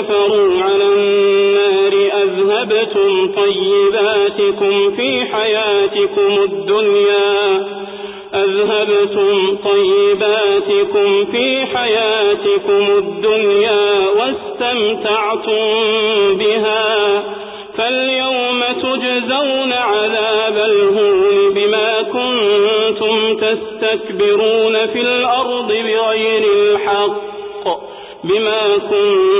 كفروا على النار أذهبتم طيباتكم في حياتكم الدنيا. أذهبتم طيباتكم في حياتكم الدنيا واستمتعتم بها. فاليوم تجزون عذاب الهون بما كنتم تستكبرون في الأرض بغير الحق بما كنتم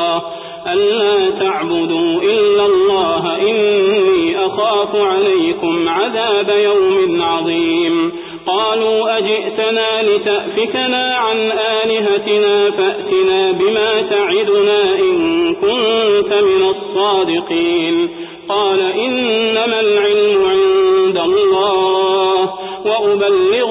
ألا تعبدوا إلا الله إني أخاف عليكم عذاب يوم عظيم. قالوا أجئتنا لتأفكنا عن آلهتنا فأتنا بما تعدنا إن كنت من الصادقين. قال إنما العلم عند الله. أرسلت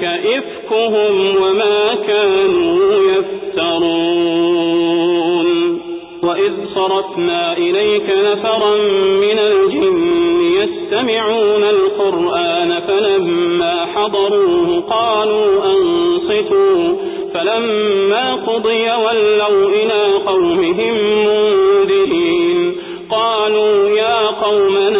وذلك إفكهم وما كانوا يفترون. وإذ صرفنا إليك نفرا من الجن يستمعون القرآن فلما حضروه قالوا أنصتوا. فلما قضي ولوا إلى قومهم منذرين. قالوا يا قومنا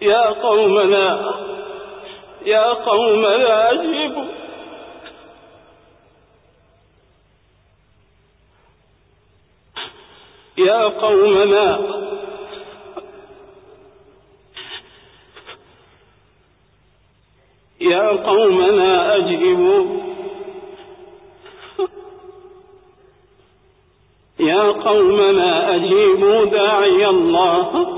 يا قومنا يا قومنا أجيبوا يا قومنا يا قومنا أجيبوا يا قومنا أجيبوا داعي الله.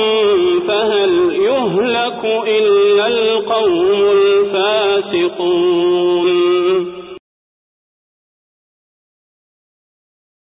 يهلك إلا القوم الفاسقون